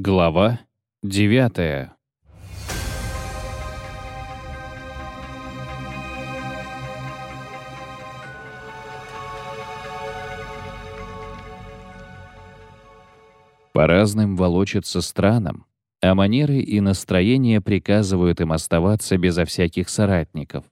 Глава 9 По разным волочатся странам, а манеры и настроения приказывают им оставаться безо всяких соратников.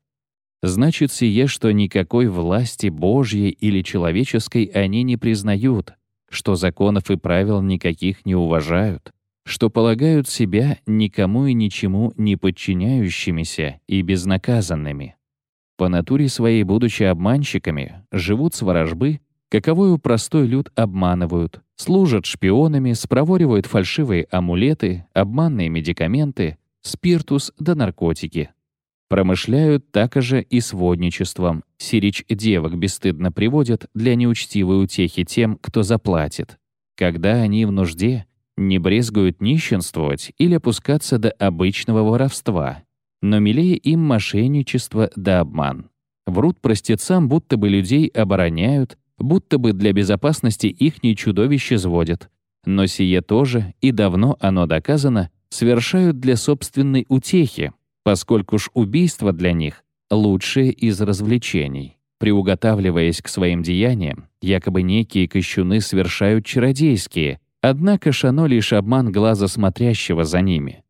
Значит сие, что никакой власти Божьей или человеческой они не признают, что законов и правил никаких не уважают, что полагают себя никому и ничему не подчиняющимися и безнаказанными. По натуре своей, будучи обманщиками, живут с ворожбы, каковую простой люд обманывают, служат шпионами, спроворивают фальшивые амулеты, обманные медикаменты, спиртус да наркотики. Промышляют так же и сводничеством. Сирич девок бесстыдно приводят для неучтивой утехи тем, кто заплатит. Когда они в нужде, не брезгуют нищенствовать или опускаться до обычного воровства, но милее им мошенничество да обман. Врут простецам, будто бы людей обороняют, будто бы для безопасности их не чудовище сводят. Но сие тоже, и давно оно доказано, совершают для собственной утехи, поскольку ж убийство для них — лучшее из развлечений. Приуготавливаясь к своим деяниям, якобы некие кощуны совершают чародейские, однако ж оно лишь обман глаза смотрящего за ними.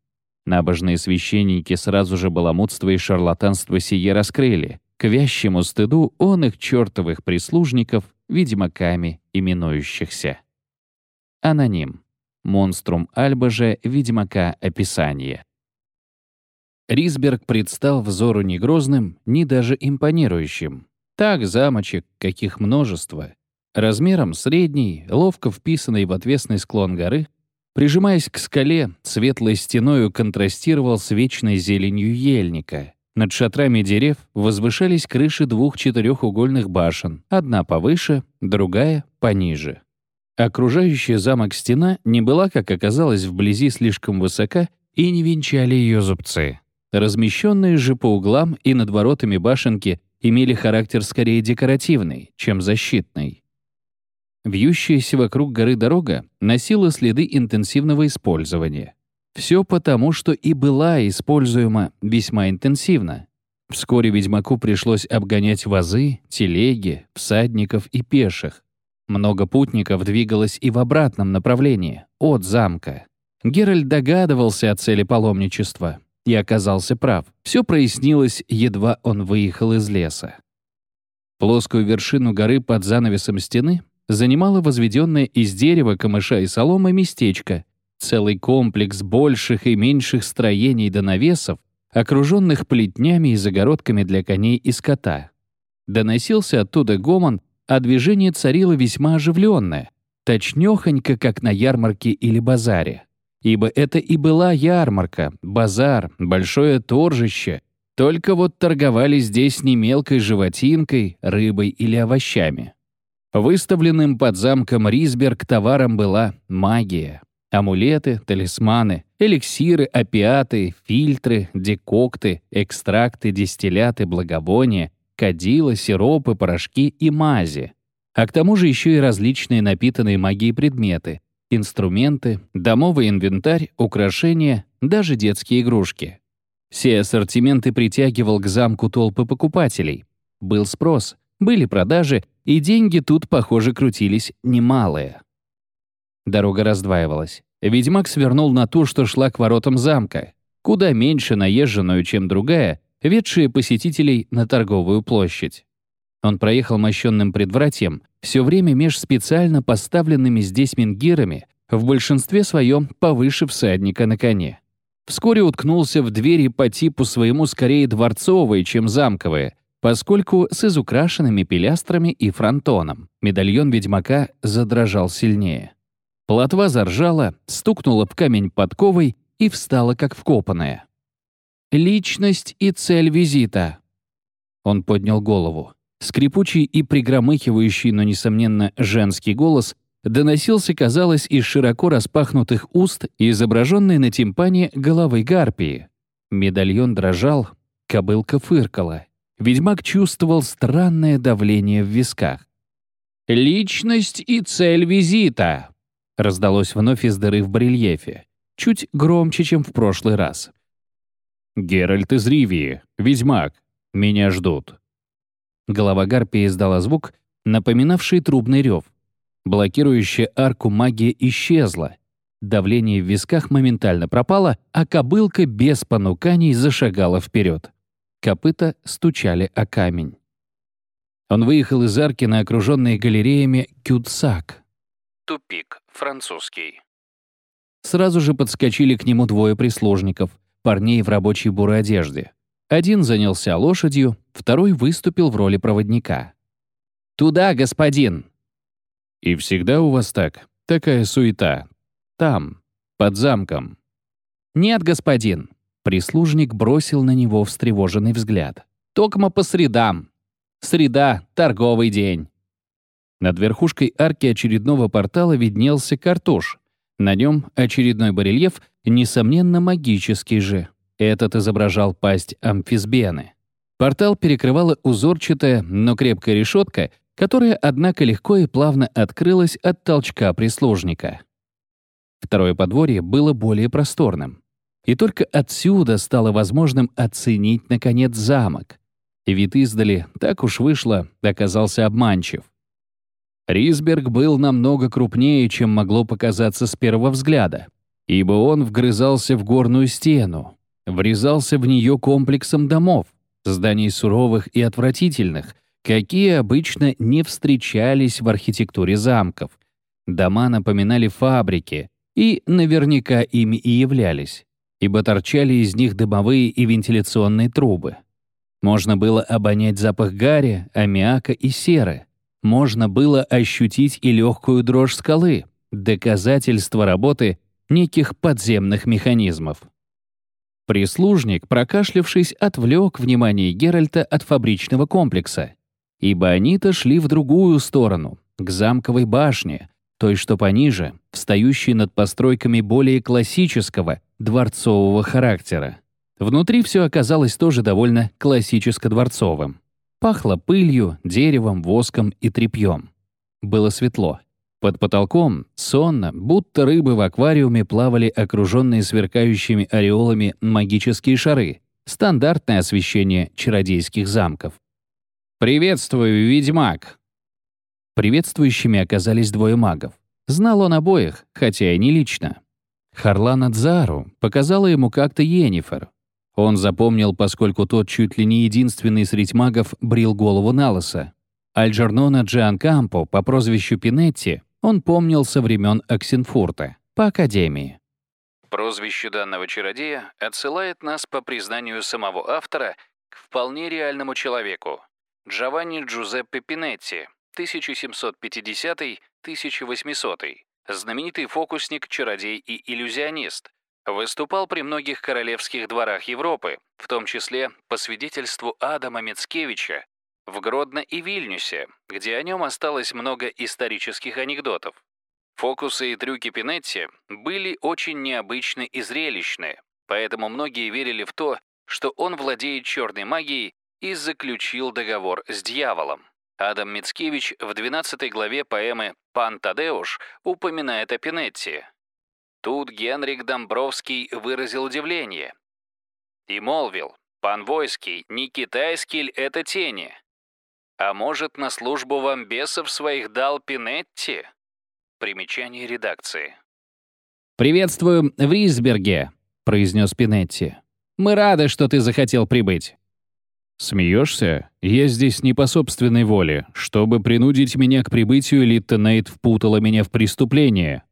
Набожные священники сразу же баламутство и шарлатанство сие раскрыли. К вящему стыду он их чертовых прислужников ведьмаками именующихся. Аноним. Монструм Альба же ведьмака описание. Рисберг предстал взору не грозным, ни даже импонирующим. Так замочек, каких множество. Размером средний, ловко вписанный в отвесный склон горы, прижимаясь к скале, светлой стеною контрастировал с вечной зеленью ельника. Над шатрами дерев возвышались крыши двух четырехугольных башен, одна повыше, другая пониже. Окружающая замок стена не была, как оказалось, вблизи слишком высока и не венчали ее зубцы. Размещенные же по углам и над воротами башенки имели характер скорее декоративный, чем защитный. Вьющаяся вокруг горы дорога носила следы интенсивного использования. Все потому, что и была используема весьма интенсивно. Вскоре ведьмаку пришлось обгонять вазы, телеги, всадников и пеших. Много путников двигалось и в обратном направлении, от замка. Геральт догадывался о цели паломничества, и оказался прав. Все прояснилось, едва он выехал из леса. Плоскую вершину горы под занавесом стены занимало возведенное из дерева, камыша и соломы местечко, целый комплекс больших и меньших строений до навесов, окруженных плетнями и загородками для коней и скота. Доносился оттуда гомон, а движение царило весьма оживленное, точнёхонько, как на ярмарке или базаре ибо это и была ярмарка, базар, большое торжище. Только вот торговали здесь не мелкой животинкой, рыбой или овощами. Выставленным под замком Рисберг товаром была магия. Амулеты, талисманы, эликсиры, опиаты, фильтры, декокты, экстракты, дистилляты, благовония, кадила, сиропы, порошки и мази. А к тому же еще и различные напитанные магией предметы, инструменты, домовый инвентарь, украшения, даже детские игрушки. Все ассортименты притягивал к замку толпы покупателей. Был спрос, были продажи, и деньги тут, похоже, крутились немалые. Дорога раздваивалась. Ведьмак свернул на ту, что шла к воротам замка, куда меньше наезженную, чем другая, ведшие посетителей на торговую площадь. Он проехал мощенным предвратьем, все время меж специально поставленными здесь менгирами, в большинстве своем повыше всадника на коне. Вскоре уткнулся в двери по типу своему скорее дворцовые, чем замковые, поскольку с изукрашенными пилястрами и фронтоном. Медальон ведьмака задрожал сильнее. Плотва заржала, стукнула в камень подковой и встала как вкопанная. «Личность и цель визита». Он поднял голову. Скрипучий и пригромыхивающий, но, несомненно, женский голос доносился, казалось, из широко распахнутых уст изображенной на тимпане головы гарпии. Медальон дрожал, кобылка фыркала. Ведьмак чувствовал странное давление в висках. «Личность и цель визита!» раздалось вновь из дыры в барельефе, чуть громче, чем в прошлый раз. «Геральт из Ривии, ведьмак, меня ждут». Голова гарпии издала звук, напоминавший трубный рев. Блокирующая арку магия исчезла. Давление в висках моментально пропало, а кобылка без понуканий зашагала вперед. Копыта стучали о камень. Он выехал из арки на окруженные галереями Кюдсак. Тупик, французский. Сразу же подскочили к нему двое прислужников, парней в рабочей бурой одежде. Один занялся лошадью, второй выступил в роли проводника. «Туда, господин!» «И всегда у вас так? Такая суета? Там, под замком?» «Нет, господин!» Прислужник бросил на него встревоженный взгляд. «Токма по средам. Среда — торговый день». Над верхушкой арки очередного портала виднелся картуш. На нем очередной барельеф, несомненно, магический же. Этот изображал пасть амфисбены. Портал перекрывала узорчатая, но крепкая решетка, которая, однако, легко и плавно открылась от толчка прислужника. Второе подворье было более просторным. И только отсюда стало возможным оценить, наконец, замок. И вид издали, так уж вышло, оказался обманчив. Рисберг был намного крупнее, чем могло показаться с первого взгляда, ибо он вгрызался в горную стену, врезался в нее комплексом домов, зданий суровых и отвратительных, какие обычно не встречались в архитектуре замков. Дома напоминали фабрики и наверняка ими и являлись, ибо торчали из них дымовые и вентиляционные трубы. Можно было обонять запах гари, аммиака и серы. Можно было ощутить и легкую дрожь скалы, доказательство работы неких подземных механизмов. Прислужник, прокашлявшись, отвлек внимание Геральта от фабричного комплекса, ибо они-то шли в другую сторону, к замковой башне, той, что пониже, встающей над постройками более классического, дворцового характера. Внутри все оказалось тоже довольно классическо-дворцовым. Пахло пылью, деревом, воском и тряпьем. Было светло. Под потолком, сонно, будто рыбы в аквариуме плавали окруженные сверкающими ореолами магические шары, стандартное освещение чародейских замков. «Приветствую, ведьмак!» Приветствующими оказались двое магов. Знал он обоих, хотя и не лично. Харлана Дзару показала ему как-то Йеннифер. Он запомнил, поскольку тот чуть ли не единственный среди магов брил голову на лысо. Альджернона Джианкампо по прозвищу Пинетти он помнил со времен Оксенфурта, по Академии. Прозвище данного чародея отсылает нас по признанию самого автора к вполне реальному человеку – Джованни Джузеппе Пинетти, 1750-1800, знаменитый фокусник, чародей и иллюзионист, выступал при многих королевских дворах Европы, в том числе, по свидетельству Адама Мицкевича, в Гродно и Вильнюсе, где о нем осталось много исторических анекдотов. Фокусы и трюки Пинетти были очень необычны и зрелищны, поэтому многие верили в то, что он владеет черной магией и заключил договор с дьяволом. Адам Мицкевич в 12 главе поэмы «Пан Тадеуш» упоминает о Пинетти. Тут Генрик Домбровский выразил удивление и молвил, «Пан Войский, не китайский ль это тени? А может, на службу вам бесов своих дал Пинетти?» Примечание редакции. «Приветствую в Рисберге», — произнес Пинетти. «Мы рады, что ты захотел прибыть». «Смеешься? Я здесь не по собственной воле. Чтобы принудить меня к прибытию, Литта Нейт впутала меня в преступление».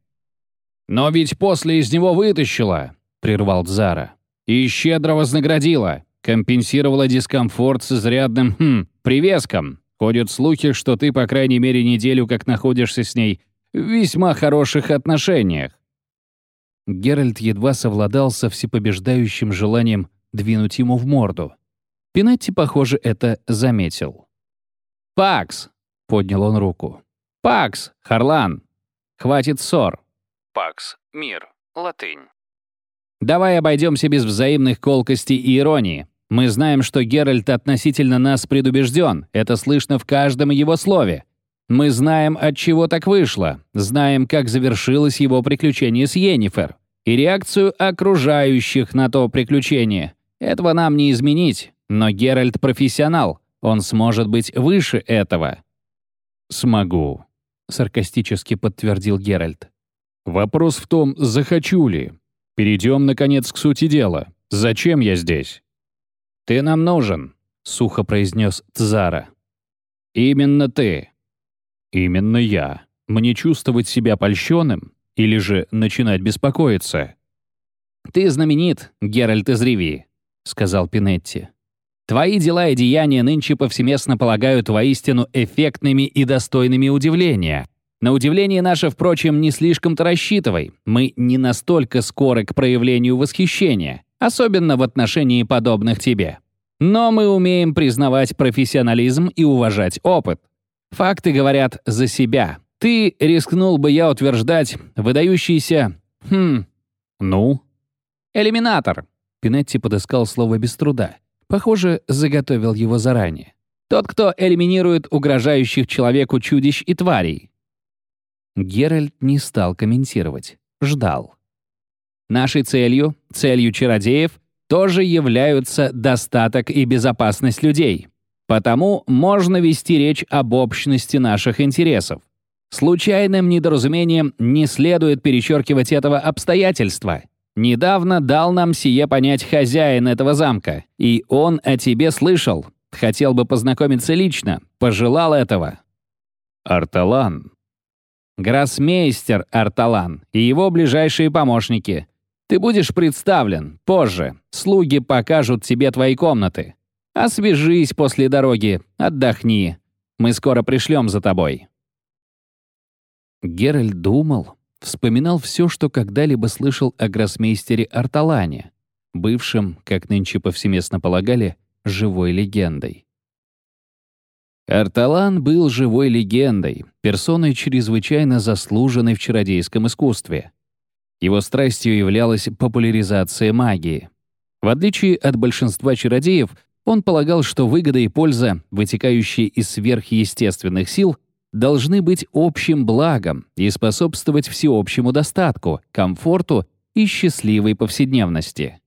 «Но ведь после из него вытащила», — прервал Дзара. «И щедро вознаградила компенсировала дискомфорт с изрядным, хм, привеском. Ходят слухи, что ты, по крайней мере, неделю как находишься с ней в весьма хороших отношениях. Геральт едва совладал со всепобеждающим желанием двинуть ему в морду. Пинетти, похоже, это заметил. «Пакс!» — поднял он руку. «Пакс! Харлан! Хватит ссор!» «Пакс! Мир! Латынь!» «Давай обойдемся без взаимных колкостей и иронии. Мы знаем, что Геральт относительно нас предубежден, это слышно в каждом его слове. Мы знаем, от чего так вышло, знаем, как завершилось его приключение с Йеннифер и реакцию окружающих на то приключение. Этого нам не изменить, но Геральт профессионал, он сможет быть выше этого». «Смогу», — саркастически подтвердил Геральт. «Вопрос в том, захочу ли. Перейдем, наконец, к сути дела. Зачем я здесь?» «Ты нам нужен», — сухо произнес Цзара. «Именно ты». «Именно я. Мне чувствовать себя польщенным или же начинать беспокоиться?» «Ты знаменит, Геральт из Ривии», — сказал Пинетти. «Твои дела и деяния нынче повсеместно полагают воистину эффектными и достойными удивления. На удивление наше, впрочем, не слишком-то рассчитывай. Мы не настолько скоры к проявлению восхищения, особенно в отношении подобных тебе. Но мы умеем признавать профессионализм и уважать опыт. Факты говорят за себя. Ты, рискнул бы я утверждать, выдающийся... Хм... Ну? Элиминатор. Пинетти подыскал слово без труда. Похоже, заготовил его заранее. Тот, кто элиминирует угрожающих человеку чудищ и тварей. Геральт не стал комментировать. Ждал. Нашей целью, целью чародеев, тоже являются достаток и безопасность людей. Потому можно вести речь об общности наших интересов. Случайным недоразумением не следует перечеркивать этого обстоятельства. Недавно дал нам сие понять хозяин этого замка, и он о тебе слышал. Хотел бы познакомиться лично, пожелал этого. Арталан. Гроссмейстер Арталан и его ближайшие помощники. Ты будешь представлен позже. Слуги покажут тебе твои комнаты. Освежись после дороги, отдохни. Мы скоро пришлем за тобой». Геральт думал, вспоминал все, что когда-либо слышал о гроссмейстере Арталане, бывшем, как нынче повсеместно полагали, живой легендой. Арталан был живой легендой, персоной чрезвычайно заслуженной в чародейском искусстве. Его страстью являлась популяризация магии. В отличие от большинства чародеев, он полагал, что выгода и польза, вытекающие из сверхъестественных сил, должны быть общим благом и способствовать всеобщему достатку, комфорту и счастливой повседневности.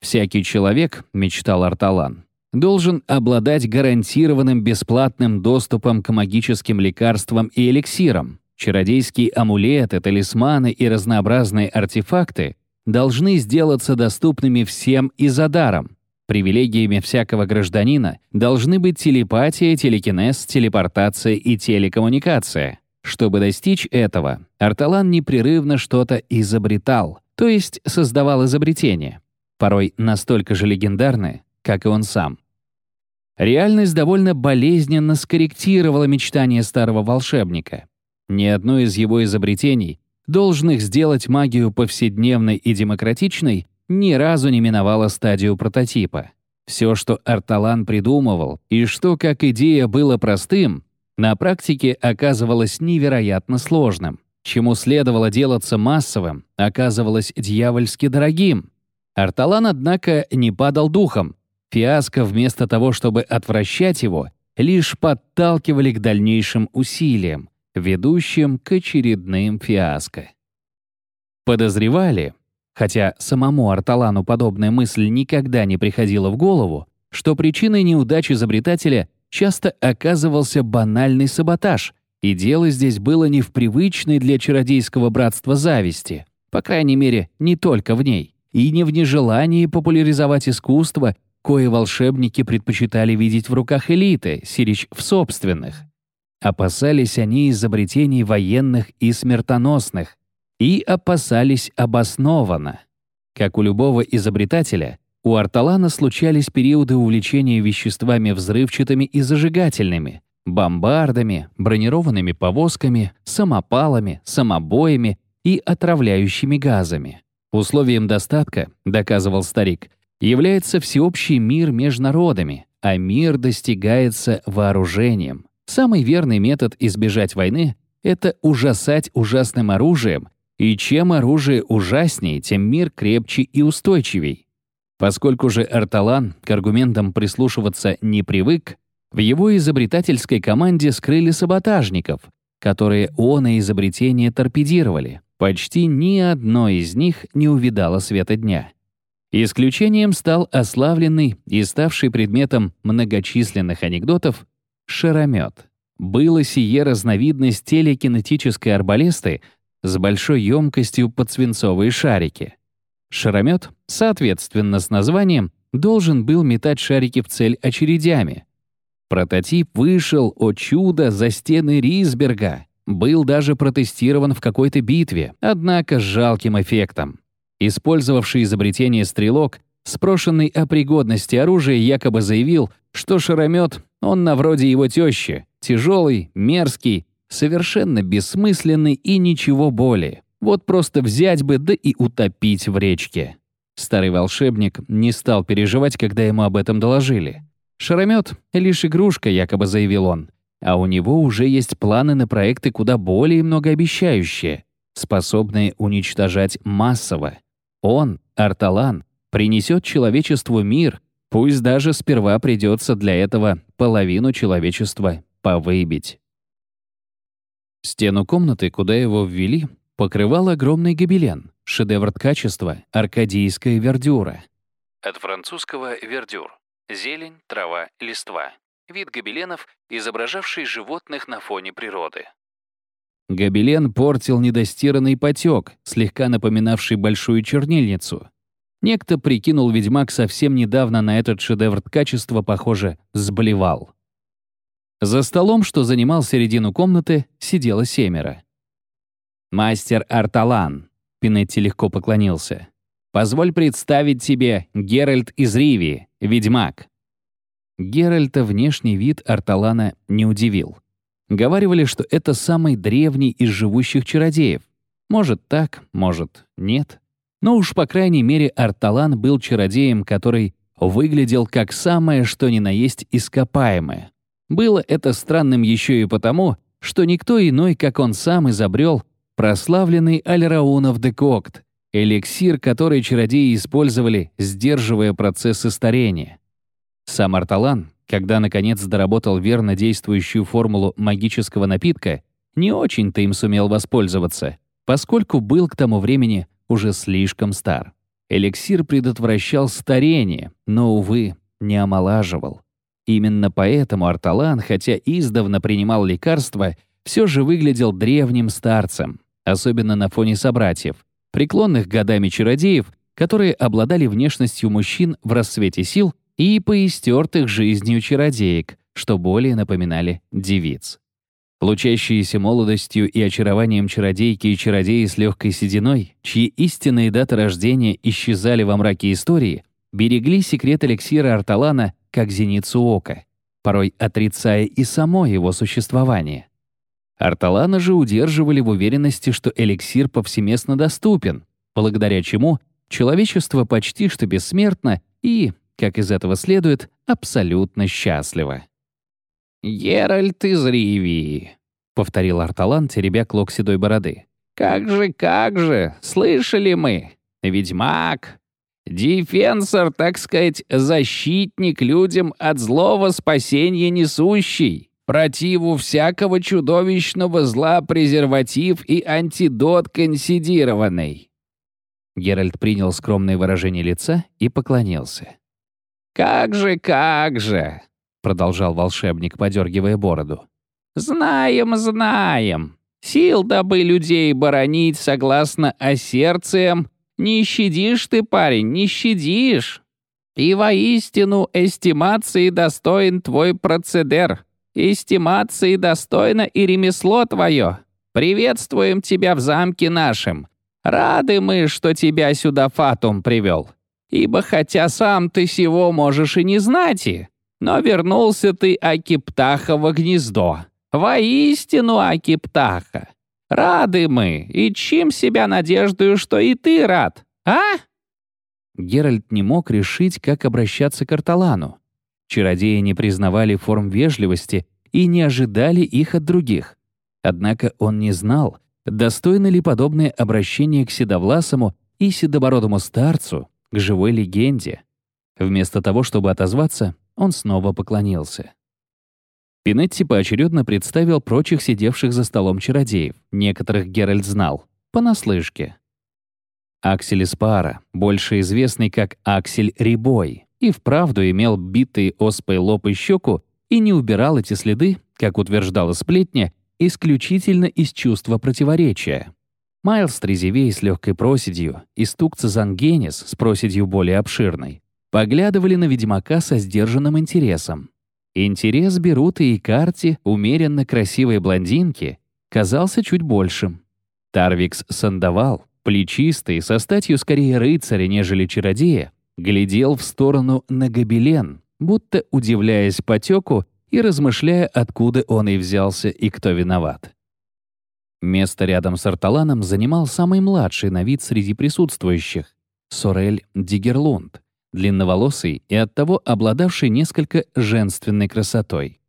«Всякий человек», — мечтал Арталан, должен обладать гарантированным бесплатным доступом к магическим лекарствам и эликсирам, Чародейские амулеты, талисманы и разнообразные артефакты должны сделаться доступными всем и за даром. Привилегиями всякого гражданина должны быть телепатия, телекинез, телепортация и телекоммуникация. Чтобы достичь этого, Арталан непрерывно что-то изобретал, то есть создавал изобретения, порой настолько же легендарные, как и он сам. Реальность довольно болезненно скорректировала мечтания старого волшебника. Ни одно из его изобретений, должных сделать магию повседневной и демократичной, ни разу не миновало стадию прототипа. Все, что Арталан придумывал, и что, как идея, было простым, на практике оказывалось невероятно сложным. Чему следовало делаться массовым, оказывалось дьявольски дорогим. Арталан, однако, не падал духом. Фиаско, вместо того, чтобы отвращать его, лишь подталкивали к дальнейшим усилиям, ведущим к очередным фиаско. Подозревали, хотя самому Арталану подобная мысль никогда не приходила в голову, что причиной неудач изобретателя часто оказывался банальный саботаж, и дело здесь было не в привычной для чародейского братства зависти, по крайней мере, не только в ней, и не в нежелании популяризовать искусство, кое волшебники предпочитали видеть в руках элиты, сирич в собственных. Опасались они изобретений военных и смертоносных, и опасались обоснованно. Как у любого изобретателя, у Арталана случались периоды увлечения веществами взрывчатыми и зажигательными, бомбардами, бронированными повозками, самопалами, самобоями и отравляющими газами. Условием достатка, доказывал старик, является всеобщий мир между народами, а мир достигается вооружением. Самый верный метод избежать войны — это ужасать ужасным оружием, и чем оружие ужаснее, тем мир крепче и устойчивей. Поскольку же Арталан к аргументам прислушиваться не привык, В его изобретательской команде скрыли саботажников, которые он и изобретение торпедировали. Почти ни одно из них не увидало света дня. Исключением стал ославленный и ставший предметом многочисленных анекдотов шаромет. Было сие разновидность телекинетической арбалесты с большой емкостью под свинцовые шарики. Шаромет, соответственно с названием, должен был метать шарики в цель очередями. Прототип вышел, о чудо, за стены Рисберга. Был даже протестирован в какой-то битве, однако с жалким эффектом. Использовавший изобретение стрелок, спрошенный о пригодности оружия, якобы заявил, что шаромет, он на вроде его тещи, тяжелый, мерзкий, совершенно бессмысленный и ничего более. Вот просто взять бы да и утопить в речке. Старый волшебник не стал переживать, когда ему об этом доложили. «Шаромет — лишь игрушка», — якобы заявил он. А у него уже есть планы на проекты куда более многообещающие, способные уничтожать массово. Он, Арталан, принесет человечеству мир, пусть даже сперва придется для этого половину человечества повыбить. Стену комнаты, куда его ввели, покрывал огромный гобелен, шедевр качества, аркадийская вердюра. От французского «вердюр» — зелень, трава, листва. Вид гобеленов, изображавший животных на фоне природы. Гобелен портил недостиранный потек, слегка напоминавший большую чернильницу. Некто прикинул ведьмак совсем недавно на этот шедевр качества, похоже, сблевал. За столом, что занимал середину комнаты, сидело семеро. «Мастер Арталан», — Пинетти легко поклонился. «Позволь представить тебе Геральт из Ривии, ведьмак». Геральта внешний вид Арталана не удивил. Говаривали, что это самый древний из живущих чародеев. Может так, может нет. Но уж по крайней мере Арталан был чародеем, который выглядел как самое что ни на есть ископаемое. Было это странным еще и потому, что никто иной, как он сам, изобрел прославленный Альраунов декокт, эликсир, который чародеи использовали, сдерживая процессы старения. Сам Арталан, когда, наконец, доработал верно действующую формулу магического напитка, не очень-то им сумел воспользоваться, поскольку был к тому времени уже слишком стар. Эликсир предотвращал старение, но, увы, не омолаживал. Именно поэтому Арталан, хотя издавна принимал лекарства, все же выглядел древним старцем, особенно на фоне собратьев, преклонных годами чародеев, которые обладали внешностью мужчин в расцвете сил и поистертых жизнью чародеек, что более напоминали девиц. Лучащиеся молодостью и очарованием чародейки и чародеи с легкой сединой, чьи истинные даты рождения исчезали во мраке истории, берегли секрет эликсира Арталана как зеницу ока, порой отрицая и само его существование. Арталана же удерживали в уверенности, что эликсир повсеместно доступен, благодаря чему человечество почти что бессмертно и, как из этого следует, абсолютно счастливо. «Геральт из Ривии», — повторил Арталан, теребя клок седой бороды. «Как же, как же, слышали мы? Ведьмак, дефенсор, так сказать, защитник людям от злого спасения несущий, противу всякого чудовищного зла презерватив и антидот консидированный». Геральт принял скромное выражение лица и поклонился. «Как же, как же!» — продолжал волшебник, подергивая бороду. «Знаем, знаем. Сил дабы людей боронить согласно осерциям. Не щадишь ты, парень, не щадишь. И воистину эстимации достоин твой процедер. Эстимации достойно и ремесло твое. Приветствуем тебя в замке нашем. Рады мы, что тебя сюда Фатум привел. Ибо хотя сам ты сего можешь и не знать, но вернулся ты, Акиптаха, во гнездо. Воистину, Акиптаха. Рады мы, и чем себя надеждою, что и ты рад, а?» Геральт не мог решить, как обращаться к Арталану. Чародеи не признавали форм вежливости и не ожидали их от других. Однако он не знал, достойно ли подобное обращение к седовласому и седобородому старцу, к живой легенде. Вместо того, чтобы отозваться, он снова поклонился. Пинетти поочередно представил прочих сидевших за столом чародеев. Некоторых Геральт знал. Понаслышке. Аксель Испара, больше известный как Аксель Рибой, и вправду имел битые оспой лоб и щеку и не убирал эти следы, как утверждала сплетня, исключительно из чувства противоречия. Майлз Трезевей с легкой проседью и стук Цезангенис с проседью более обширной поглядывали на ведьмака со сдержанным интересом. Интерес Беруты и Карти, умеренно красивой блондинки, казался чуть большим. Тарвикс Сандавал, плечистый, со статью скорее рыцаря, нежели чародея, глядел в сторону на гобелен, будто удивляясь потеку и размышляя, откуда он и взялся и кто виноват. Место рядом с Арталаном занимал самый младший на вид среди присутствующих — Сорель Дигерлунд, длинноволосый и оттого обладавший несколько женственной красотой.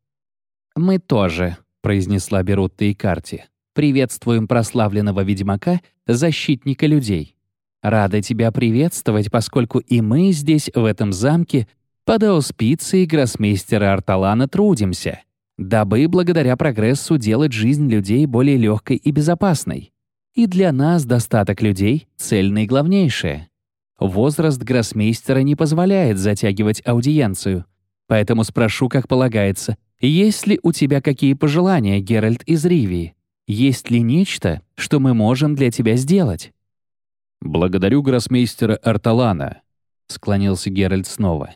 «Мы тоже», — произнесла Берутта и Карти, «приветствуем прославленного ведьмака, защитника людей. Рада тебя приветствовать, поскольку и мы здесь, в этом замке, под ауспицией гроссмейстера Арталана трудимся, дабы благодаря прогрессу делать жизнь людей более легкой и безопасной. И для нас достаток людей — цель наиглавнейшая. Возраст гроссмейстера не позволяет затягивать аудиенцию. Поэтому спрошу, как полагается, есть ли у тебя какие пожелания, Геральт из Ривии? Есть ли нечто, что мы можем для тебя сделать?» «Благодарю гроссмейстера Арталана», — склонился Геральт снова.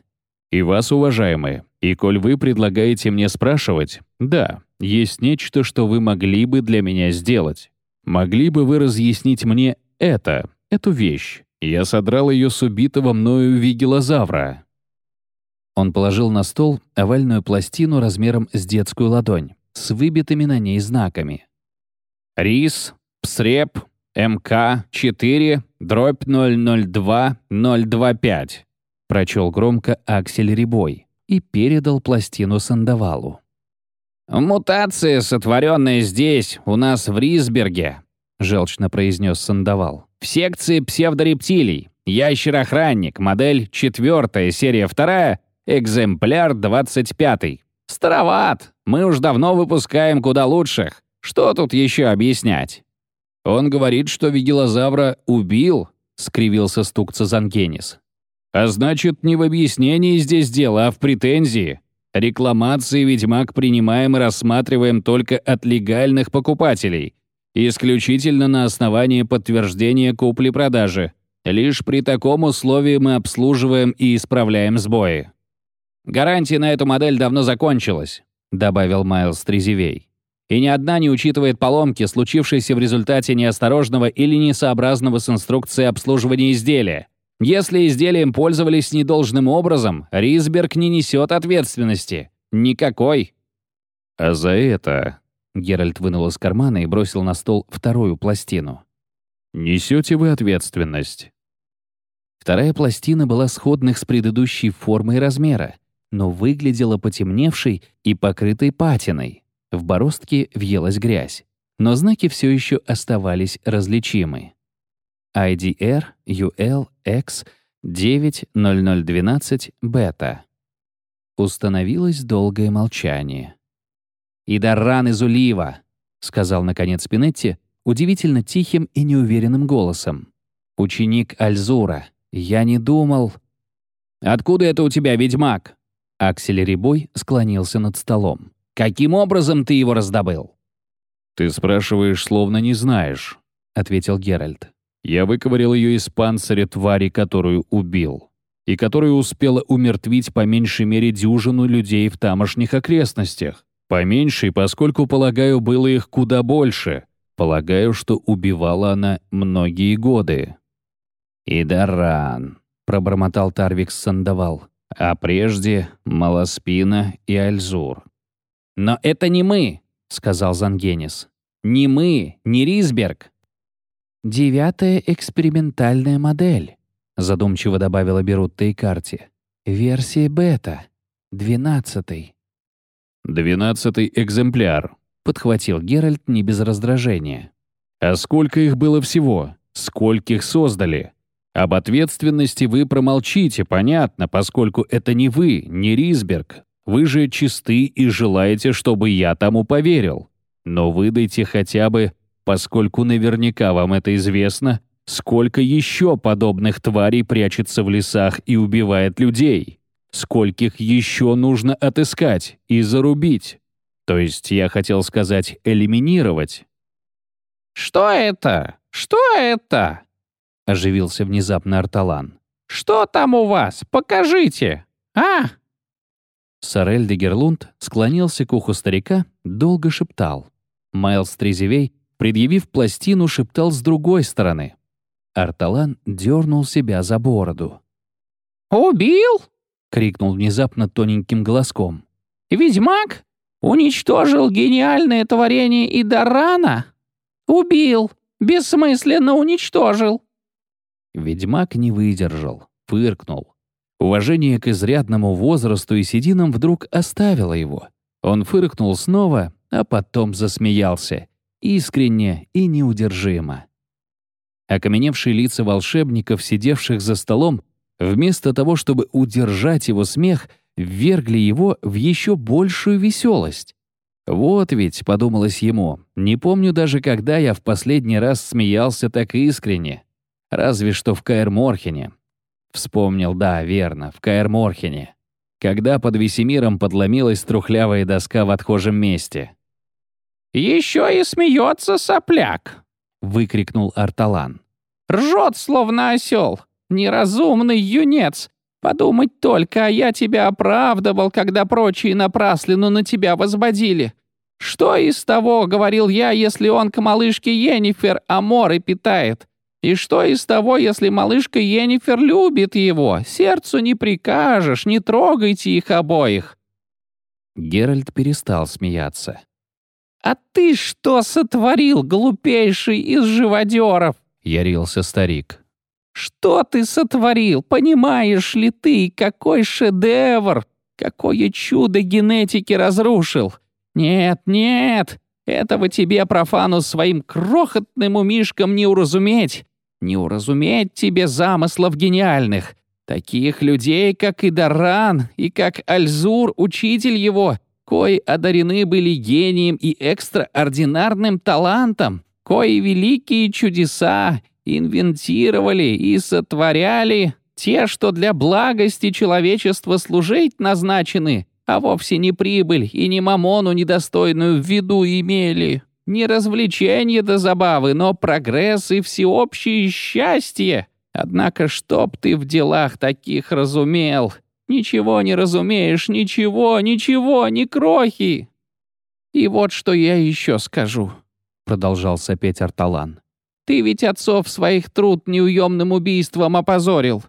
«И вас, уважаемые, и коль вы предлагаете мне спрашивать, да, есть нечто, что вы могли бы для меня сделать. Могли бы вы разъяснить мне это, эту вещь, я содрал ее с убитого мною вигелозавра. Он положил на стол овальную пластину размером с детскую ладонь с выбитыми на ней знаками. «Рис, ПСРЕП, МК-4, дробь 002-025», прочел громко Аксель Рибой и передал пластину Сандавалу. «Мутация, сотворенная здесь, у нас в Рисберге», — желчно произнес Сандавал. В секции псевдорептилий. Ящер-охранник, модель 4, серия 2, экземпляр 25. Староват. Мы уж давно выпускаем куда лучших. Что тут еще объяснять? Он говорит, что вигилозавра убил, скривился стук Цезангенис. А значит, не в объяснении здесь дело, а в претензии. Рекламации ведьмак принимаем и рассматриваем только от легальных покупателей — Исключительно на основании подтверждения купли-продажи. Лишь при таком условии мы обслуживаем и исправляем сбои. «Гарантия на эту модель давно закончилась», — добавил Майлз Трезевей. «И ни одна не учитывает поломки, случившиеся в результате неосторожного или несообразного с инструкцией обслуживания изделия. Если изделием пользовались недолжным образом, Рисберг не несет ответственности. Никакой». «А за это Геральт вынул из кармана и бросил на стол вторую пластину. «Несете вы ответственность?» Вторая пластина была сходных с предыдущей формой и размера, но выглядела потемневшей и покрытой патиной. В бороздке въелась грязь, но знаки все еще оставались различимы. IDR UL X 90012 бета. Установилось долгое молчание. «Идарран из Улива», — сказал, наконец, Пинетти, удивительно тихим и неуверенным голосом. «Ученик Альзура. Я не думал...» «Откуда это у тебя, ведьмак?» Аксель Рябой склонился над столом. «Каким образом ты его раздобыл?» «Ты спрашиваешь, словно не знаешь», — ответил Геральт. «Я выковырял ее из панциря твари, которую убил, и которая успела умертвить по меньшей мере дюжину людей в тамошних окрестностях. Поменьше, поскольку, полагаю, было их куда больше. Полагаю, что убивала она многие годы. «Идаран», — пробормотал Тарвикс Сандавал, «а прежде Малоспина и Альзур». «Но это не мы», — сказал Зангенис. «Не мы, не Рисберг». «Девятая экспериментальная модель», — задумчиво добавила Берутта и Карти. «Версия бета. Двенадцатый». «Двенадцатый экземпляр», — подхватил Геральт не без раздражения. «А сколько их было всего? Скольких создали? Об ответственности вы промолчите, понятно, поскольку это не вы, не Рисберг, Вы же чисты и желаете, чтобы я тому поверил. Но выдайте хотя бы, поскольку наверняка вам это известно, сколько еще подобных тварей прячется в лесах и убивает людей. Скольких еще нужно отыскать и зарубить. То есть я хотел сказать элиминировать. «Что это? Что это?» — оживился внезапно Арталан. «Что там у вас? Покажите! А!» Сорель де Герлунд склонился к уху старика, долго шептал. Майлз Трезевей, предъявив пластину, шептал с другой стороны. Арталан дернул себя за бороду. «Убил?» — крикнул внезапно тоненьким голоском. «Ведьмак? Уничтожил гениальное творение Идарана? Убил! Бессмысленно уничтожил!» Ведьмак не выдержал, фыркнул. Уважение к изрядному возрасту и сединам вдруг оставило его. Он фыркнул снова, а потом засмеялся. Искренне и неудержимо. Окаменевшие лица волшебников, сидевших за столом, вместо того, чтобы удержать его смех, ввергли его в еще большую веселость. «Вот ведь», — подумалось ему, — «не помню даже, когда я в последний раз смеялся так искренне. Разве что в Каэр-Морхене». Вспомнил, да, верно, в Каэр-Морхене. Когда под Весемиром подломилась трухлявая доска в отхожем месте. «Еще и смеется сопляк!» — выкрикнул Арталан. «Ржет, словно осел! Неразумный юнец! Подумать только, а я тебя оправдывал, когда прочие напраслину на тебя возводили. Что из того, говорил я, если он к малышке Енифер аморы питает? И что из того, если малышка Енифер любит его? Сердцу не прикажешь, не трогайте их обоих». Геральт перестал смеяться. «А ты что сотворил, глупейший из живодеров?» — ярился старик. Что ты сотворил? Понимаешь ли ты, какой шедевр, какое чудо генетики разрушил? Нет, нет, этого тебе, профану, своим крохотным умишкам не уразуметь. Не уразуметь тебе замыслов гениальных. Таких людей, как и Даран, и как Альзур, учитель его, кои одарены были гением и экстраординарным талантом, кои великие чудеса инвентировали и сотворяли те, что для благости человечества служить назначены, а вовсе не прибыль и не мамону недостойную в виду имели. Не развлечение до забавы, но прогресс и всеобщее счастье. Однако чтоб ты в делах таких разумел? Ничего не разумеешь, ничего, ничего, ни крохи. И вот что я еще скажу, — продолжал сопеть Арталан. Ты ведь отцов своих труд неуемным убийством опозорил.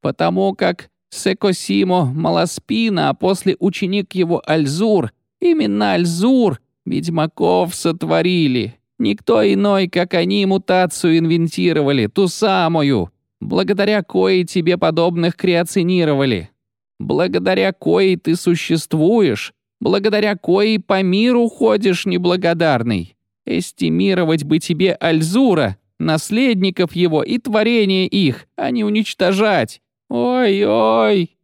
Потому как Секосимо Маласпина, а после ученик его Альзур, именно Альзур, ведьмаков сотворили. Никто иной, как они, мутацию инвентировали, ту самую, благодаря коей тебе подобных креационировали. Благодаря коей ты существуешь, благодаря коей по миру ходишь неблагодарный. Эстимировать бы тебе Альзура, наследников его и творения их, а не уничтожать. Ой-ой!»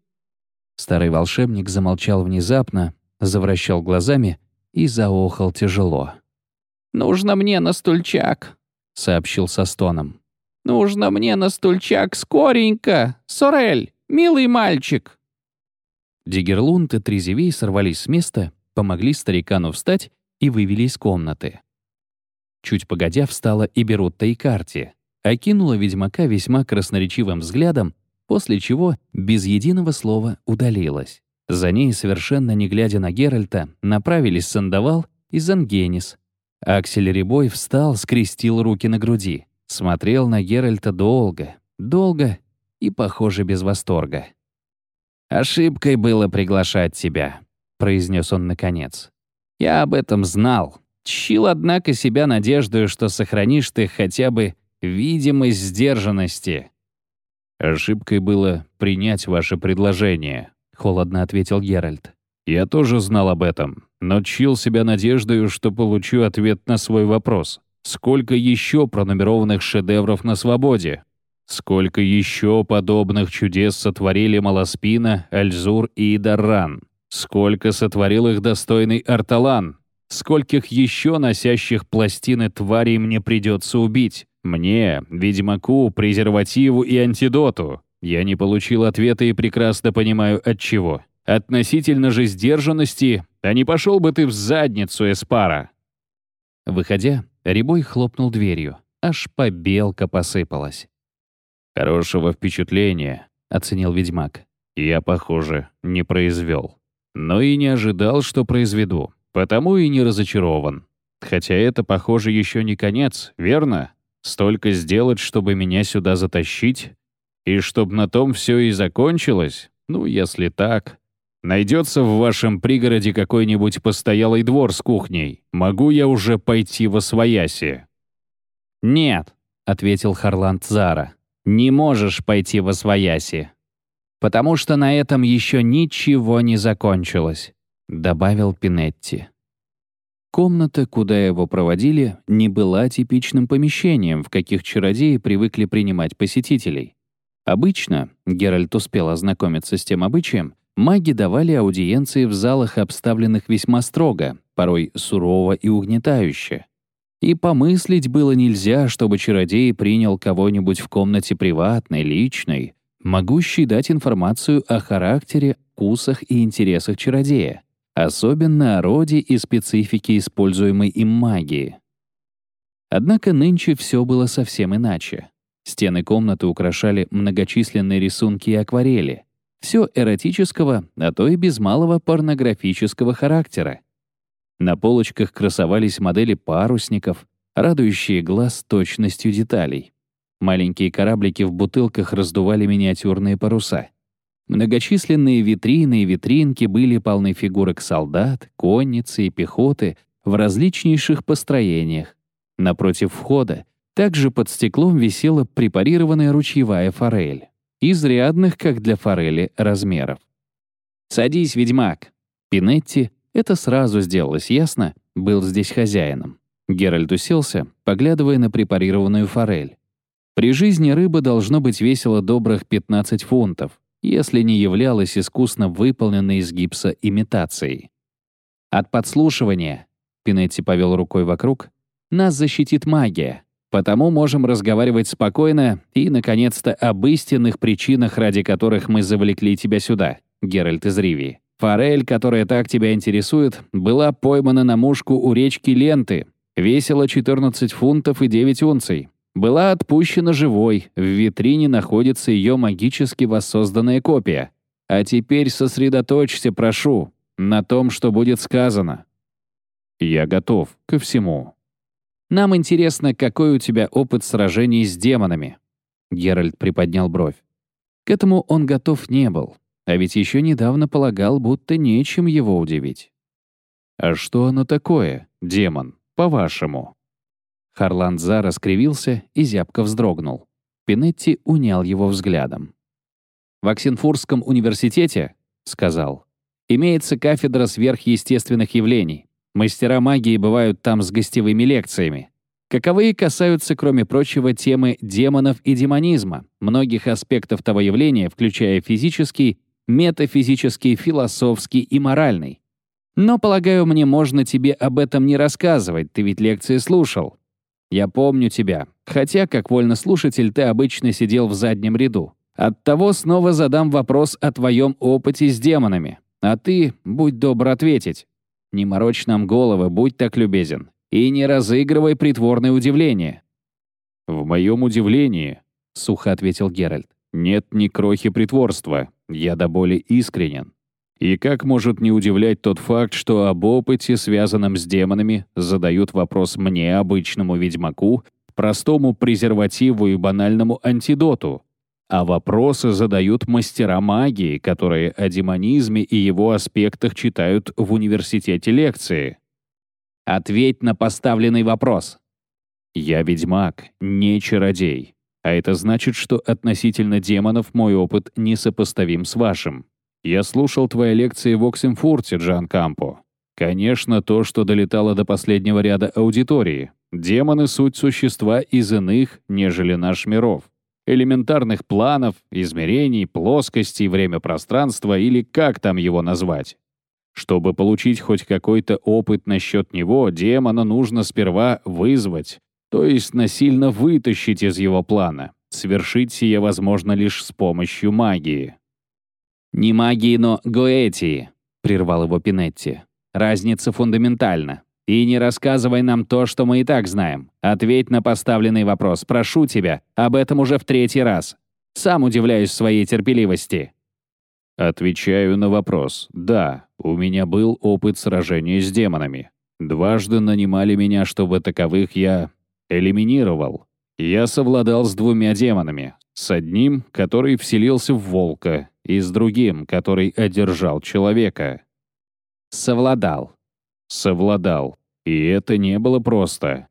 Старый волшебник замолчал внезапно, завращал глазами и заохал тяжело. «Нужно мне на стульчак», — сообщил со стоном. «Нужно мне на стульчак скоренько! Сорель, милый мальчик!» Дигерлунд и Трезевей сорвались с места, помогли старикану встать и вывели из комнаты. Чуть погодя встала и Берутта и Карти, окинула ведьмака весьма красноречивым взглядом, после чего без единого слова удалилась. За ней, совершенно не глядя на Геральта, направились Сандавал и Зангенис. Аксель Рябой встал, скрестил руки на груди, смотрел на Геральта долго, долго и, похоже, без восторга. «Ошибкой было приглашать тебя», — произнес он наконец. «Я об этом знал, Тщил, однако, себя надеждою, что сохранишь ты хотя бы видимость сдержанности. «Ошибкой было принять ваше предложение», — холодно ответил Геральт. «Я тоже знал об этом, но тщил себя надеждою, что получу ответ на свой вопрос. Сколько еще пронумерованных шедевров на свободе? Сколько еще подобных чудес сотворили Маласпина, Альзур и Идарран? Сколько сотворил их достойный Арталан? Скольких еще носящих пластины тварей мне придется убить? Мне, ведьмаку, презервативу и антидоту. Я не получил ответа и прекрасно понимаю, от чего. Относительно же сдержанности, а не пошел бы ты в задницу, Эспара. Выходя, Рябой хлопнул дверью. Аж побелка посыпалась. «Хорошего впечатления», — оценил ведьмак. «Я, похоже, не произвел. Но и не ожидал, что произведу. Потому и не разочарован. Хотя это, похоже, еще не конец, верно? Столько сделать, чтобы меня сюда затащить? И чтобы на том все и закончилось? Ну, если так. Найдется в вашем пригороде какой-нибудь постоялый двор с кухней. Могу я уже пойти во свояси?» «Нет», — ответил Харланд Зара. «Не можешь пойти во свояси. Потому что на этом еще ничего не закончилось». — добавил Пинетти. Комната, куда его проводили, не была типичным помещением, в каких чародеи привыкли принимать посетителей. Обычно, Геральт успел ознакомиться с тем обычаем, маги давали аудиенции в залах, обставленных весьма строго, порой сурово и угнетающе. И помыслить было нельзя, чтобы чародей принял кого-нибудь в комнате приватной, личной, могущей дать информацию о характере, вкусах и интересах чародея особенно о роде и специфике используемой им магии. Однако нынче все было совсем иначе. Стены комнаты украшали многочисленные рисунки и акварели. Все эротического, а то и без малого порнографического характера. На полочках красовались модели парусников, радующие глаз точностью деталей. Маленькие кораблики в бутылках раздували миниатюрные паруса. Многочисленные витрины и витринки были полны фигурок солдат, конницы и пехоты в различнейших построениях. Напротив входа также под стеклом висела препарированная ручьевая форель, изрядных, как для форели, размеров. «Садись, ведьмак!» Пинетти, это сразу сделалось ясно, был здесь хозяином. Геральт уселся, поглядывая на препарированную форель. При жизни рыба должно быть весила добрых 15 фунтов, если не являлась искусно выполненной из гипса имитацией. От подслушивания, Пинетти повел рукой вокруг, нас защитит магия, потому можем разговаривать спокойно и, наконец-то, об истинных причинах, ради которых мы завлекли тебя сюда, Геральт из Ривии. Форель, которая так тебя интересует, была поймана на мушку у речки Ленты, весила 14 фунтов и 9 унций была отпущена живой, в витрине находится ее магически воссозданная копия. А теперь сосредоточься, прошу, на том, что будет сказано. Я готов ко всему. Нам интересно, какой у тебя опыт сражений с демонами. Геральт приподнял бровь. К этому он готов не был, а ведь еще недавно полагал, будто нечем его удивить. А что оно такое, демон, по-вашему? Харландза раскривился и зябко вздрогнул. Пинетти унял его взглядом. «В Оксенфурском университете, — сказал, — имеется кафедра сверхъестественных явлений. Мастера магии бывают там с гостевыми лекциями. Каковые касаются, кроме прочего, темы демонов и демонизма, многих аспектов того явления, включая физический, метафизический, философский и моральный. Но, полагаю, мне можно тебе об этом не рассказывать, ты ведь лекции слушал. Я помню тебя, хотя, как вольнослушатель, ты обычно сидел в заднем ряду. Оттого снова задам вопрос о твоем опыте с демонами. А ты, будь добр ответить. Не морочь нам головы, будь так любезен. И не разыгрывай притворное удивление». «В моем удивлении», — сухо ответил Геральт, «нет ни крохи притворства. Я до боли искренен. И как может не удивлять тот факт, что об опыте, связанном с демонами, задают вопрос мне, обычному ведьмаку, простому презервативу и банальному антидоту, а вопросы задают мастера магии, которые о демонизме и его аспектах читают в университете лекции. Ответь на поставленный вопрос. Я ведьмак, не чародей. А это значит, что относительно демонов мой опыт несопоставим с вашим. Я слушал твои лекции в Оксенфурте, Джан Кампо. Конечно, то, что долетало до последнего ряда аудитории. Демоны — суть существа из иных, нежели наш миров. Элементарных планов, измерений, плоскостей, время-пространства или как там его назвать. Чтобы получить хоть какой-то опыт насчет него, демона нужно сперва вызвать, то есть насильно вытащить из его плана. Свершить сие возможно лишь с помощью магии. «Не магии, но гоэтии», — прервал его Пинетти. «Разница фундаментальна. И не рассказывай нам то, что мы и так знаем. Ответь на поставленный вопрос. Прошу тебя, об этом уже в третий раз. Сам удивляюсь своей терпеливости». Отвечаю на вопрос. Да, у меня был опыт сражения с демонами. Дважды нанимали меня, чтобы таковых я элиминировал. Я совладал с двумя демонами. С одним, который вселился в волка, и с другим, который одержал человека. Совладал. Совладал. И это не было просто.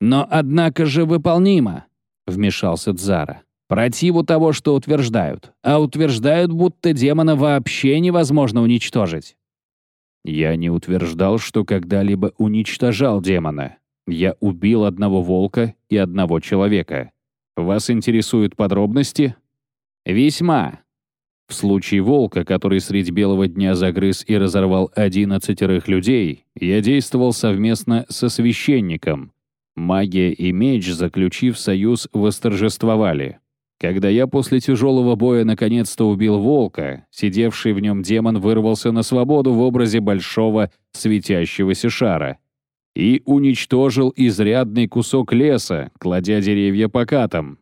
«Но однако же выполнимо», — вмешался Дзара. «Противу того, что утверждают. А утверждают, будто демона вообще невозможно уничтожить». Я не утверждал, что когда-либо уничтожал демона. Я убил одного волка и одного человека. Вас интересуют подробности? Весьма. В случае волка, который средь белого дня загрыз и разорвал одиннадцатерых людей, я действовал совместно со священником. Магия и меч, заключив союз, восторжествовали. Когда я после тяжелого боя наконец-то убил волка, сидевший в нем демон вырвался на свободу в образе большого светящегося шара и уничтожил изрядный кусок леса, кладя деревья покатом.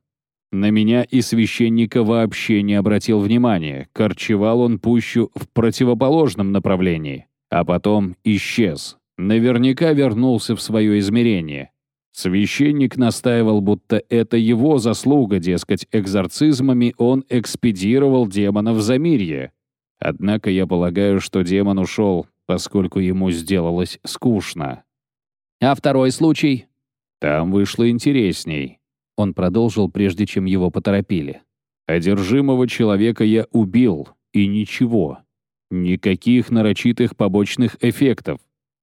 На меня и священника вообще не обратил внимания, корчевал он пущу в противоположном направлении, а потом исчез. Наверняка вернулся в свое измерение. Священник настаивал, будто это его заслуга, дескать, экзорцизмами он экспедировал демона в Замирье. Однако я полагаю, что демон ушел, поскольку ему сделалось скучно. А второй случай? Там вышло интересней. Он продолжил, прежде чем его поторопили. «Одержимого человека я убил, и ничего. Никаких нарочитых побочных эффектов.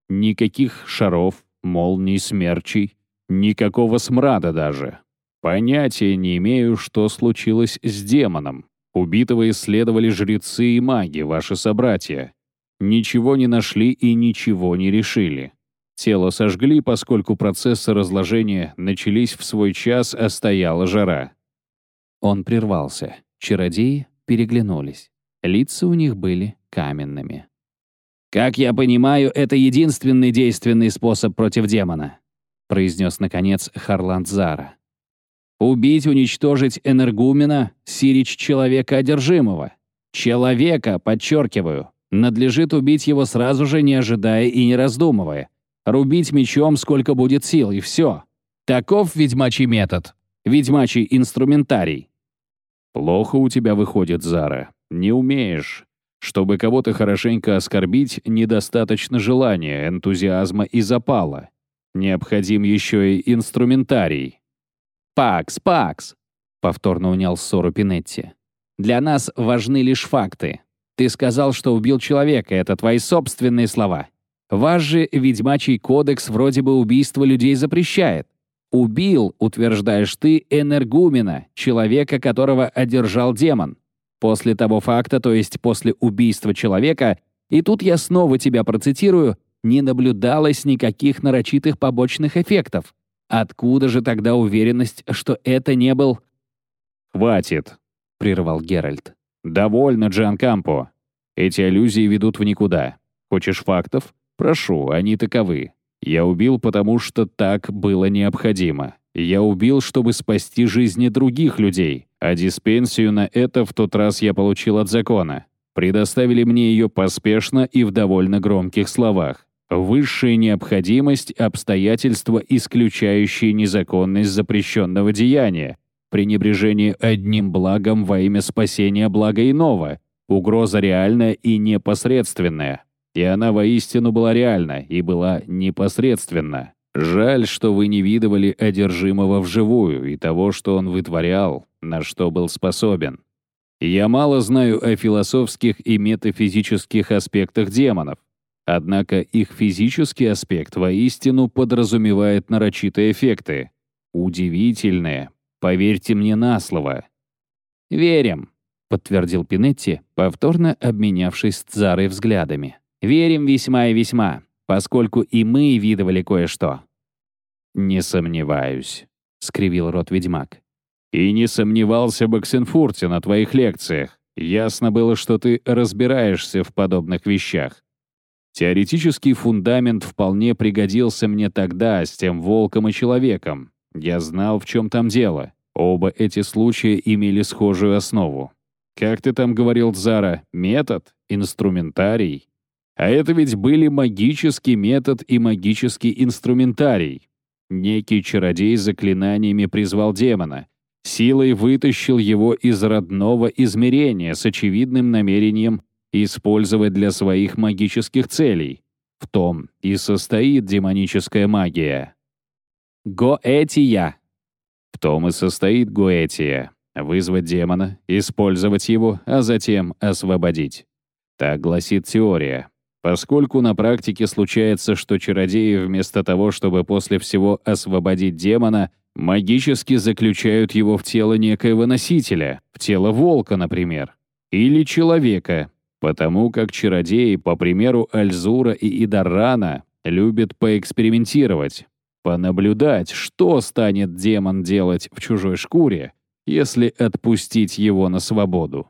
Никаких шаров, молний, смерчей. Никакого смрада даже. Понятия не имею, что случилось с демоном. Убитого исследовали жрецы и маги, ваши собратья. Ничего не нашли и ничего не решили. Тело сожгли, поскольку процессы разложения начались в свой час, а стояла жара. Он прервался. Чародеи переглянулись. Лица у них были каменными. «Как я понимаю, это единственный действенный способ против демона», произнес, наконец, Харланд Зара. «Убить, уничтожить энергумена, сирич человека одержимого. Человека, подчеркиваю. Надлежит убить его сразу же, не ожидая и не раздумывая. Рубить мечом, сколько будет сил, и все. Таков ведьмачий метод. Ведьмачий инструментарий. Плохо у тебя выходит, Зара. Не умеешь. Чтобы кого-то хорошенько оскорбить, недостаточно желания, энтузиазма и запала. Необходим еще и инструментарий. «Пакс, Пакс!» — повторно унял ссору Пинетти. «Для нас важны лишь факты. Ты сказал, что убил человека, это твои собственные слова. Ваш же ведьмачий кодекс вроде бы убийство людей запрещает. Убил, утверждаешь ты, энергумена, человека, которого одержал демон. После того факта, то есть после убийства человека, и тут я снова тебя процитирую, не наблюдалось никаких нарочитых побочных эффектов. Откуда же тогда уверенность, что это не был... «Хватит», — прервал Геральт. «Довольно, Джан Кампо. Эти аллюзии ведут в никуда. Хочешь фактов? Прошу, они таковы. Я убил, потому что так было необходимо. Я убил, чтобы спасти жизни других людей, а диспенсию на это в тот раз я получил от закона. Предоставили мне ее поспешно и в довольно громких словах. Высшая необходимость — обстоятельства, исключающие незаконность запрещенного деяния, пренебрежение одним благом во имя спасения блага иного, угроза реальная и непосредственная, и она воистину была реальна и была непосредственна. Жаль, что вы не видывали одержимого вживую и того, что он вытворял, на что был способен. Я мало знаю о философских и метафизических аспектах демонов, однако их физический аспект воистину подразумевает нарочитые эффекты. Удивительные, поверьте мне на слово. «Верим», — подтвердил Пинетти, повторно обменявшись с Зарой взглядами. Верим весьма и весьма, поскольку и мы видывали кое-что». «Не сомневаюсь», — скривил рот ведьмак. «И не сомневался бы Ксенфурте на твоих лекциях. Ясно было, что ты разбираешься в подобных вещах. Теоретический фундамент вполне пригодился мне тогда с тем волком и человеком. Я знал, в чем там дело. Оба эти случая имели схожую основу. Как ты там говорил, Зара, метод, инструментарий? А это ведь были магический метод и магический инструментарий. Некий чародей заклинаниями призвал демона, силой вытащил его из родного измерения с очевидным намерением использовать для своих магических целей. В том и состоит демоническая магия. Гоэтия. В том и состоит гоэтия. Вызвать демона, использовать его, а затем освободить. Так гласит теория. Поскольку на практике случается, что чародеи вместо того, чтобы после всего освободить демона, магически заключают его в тело некоего носителя, в тело волка, например, или человека, потому как чародеи, по примеру Альзура и Идаррана, любят поэкспериментировать, понаблюдать, что станет демон делать в чужой шкуре, если отпустить его на свободу.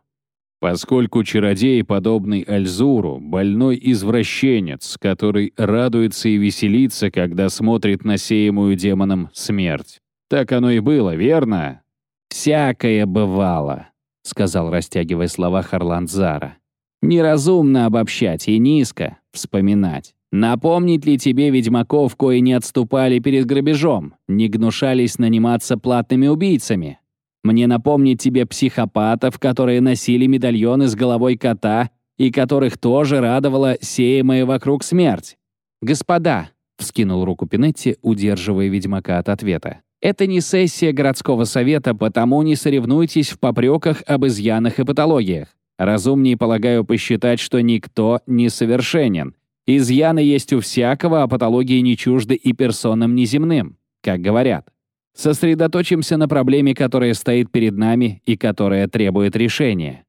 Поскольку чародей, подобный Альзуру, больной извращенец, который радуется и веселится, когда смотрит на сеемую демоном смерть. Так оно и было, верно? «Всякое бывало», — сказал, растягивая слова Харланд Зара. «Неразумно обобщать и низко вспоминать. Напомнить ли тебе ведьмаков, кои не отступали перед грабежом, не гнушались наниматься платными убийцами, мне напомнить тебе психопатов, которые носили медальоны с головой кота и которых тоже радовала сеемая вокруг смерть. «Господа», — вскинул руку Пинетти, удерживая ведьмака от ответа, «это не сессия городского совета, потому не соревнуйтесь в попреках об изъянах и патологиях. Разумнее, полагаю, посчитать, что никто не совершенен. Изъяны есть у всякого, а патологии не чужды и персонам неземным, как говорят. Сосредоточимся на проблеме, которая стоит перед нами и которая требует решения.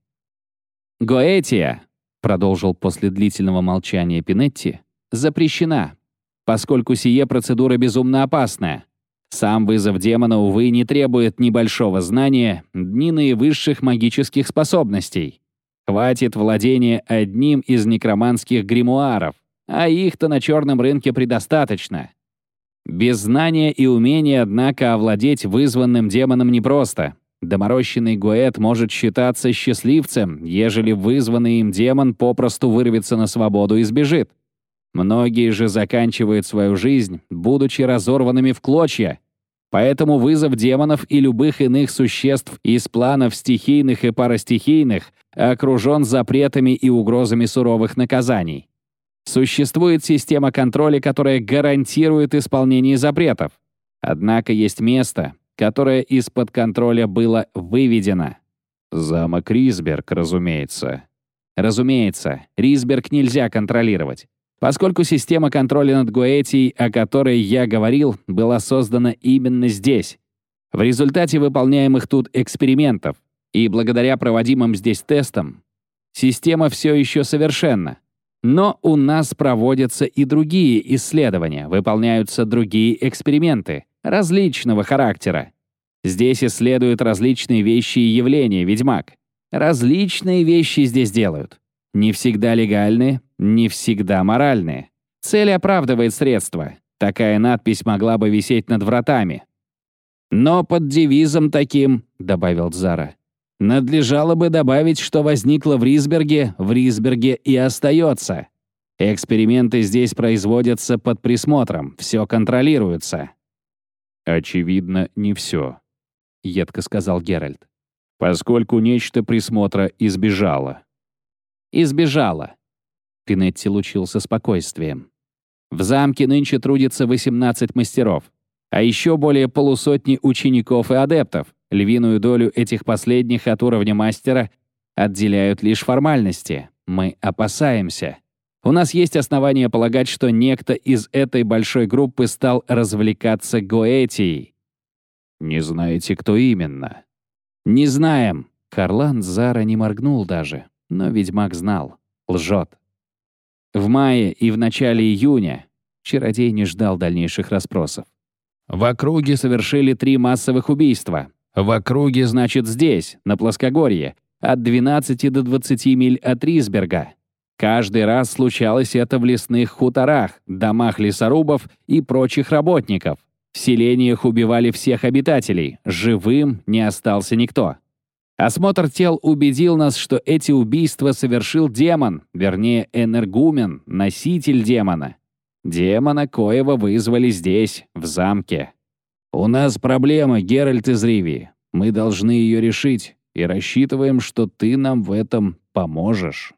Гоэтия, продолжил после длительного молчания Пинетти, запрещена, поскольку сие процедура безумно опасная. Сам вызов демона, увы, не требует ни большого знания, ни наивысших магических способностей. Хватит владения одним из некроманских гримуаров, а их-то на черном рынке предостаточно. Без знания и умения, однако, овладеть вызванным демоном непросто. Доморощенный Гуэт может считаться счастливцем, ежели вызванный им демон попросту вырвется на свободу и сбежит. Многие же заканчивают свою жизнь, будучи разорванными в клочья. Поэтому вызов демонов и любых иных существ из планов стихийных и парастихийных окружен запретами и угрозами суровых наказаний. Существует система контроля, которая гарантирует исполнение запретов. Однако есть место, которое из-под контроля было выведено. Замок Рисберг, разумеется. Разумеется, Рисберг нельзя контролировать. Поскольку система контроля над Гуэтией, о которой я говорил, была создана именно здесь. В результате выполняемых тут экспериментов и благодаря проводимым здесь тестам, система все еще совершенна. Но у нас проводятся и другие исследования, выполняются другие эксперименты различного характера. Здесь исследуют различные вещи и явления, ведьмак. Различные вещи здесь делают. Не всегда легальные, не всегда моральные. Цель оправдывает средства. Такая надпись могла бы висеть над вратами. «Но под девизом таким», — добавил Зара, Надлежало бы добавить, что возникло в Рисберге, в Рисберге и остается. Эксперименты здесь производятся под присмотром, все контролируется. «Очевидно, не все», — едко сказал Геральт. «Поскольку нечто присмотра избежало». «Избежало». Пинетти лучился спокойствием. «В замке нынче трудится 18 мастеров, а еще более полусотни учеников и адептов. Львиную долю этих последних от уровня мастера отделяют лишь формальности. Мы опасаемся. У нас есть основания полагать, что некто из этой большой группы стал развлекаться Гоэтией. Не знаете, кто именно? Не знаем. Карлан Зара не моргнул даже, но ведьмак знал. Лжет. В мае и в начале июня чародей не ждал дальнейших расспросов. В округе совершили три массовых убийства. В округе, значит, здесь, на плоскогорье, от 12 до 20 миль от Рисберга. Каждый раз случалось это в лесных хуторах, домах лесорубов и прочих работников. В селениях убивали всех обитателей, живым не остался никто. Осмотр тел убедил нас, что эти убийства совершил демон, вернее, энергумен, носитель демона. Демона Коева вызвали здесь, в замке. «У нас проблема, Геральт из Ривии. Мы должны ее решить и рассчитываем, что ты нам в этом поможешь».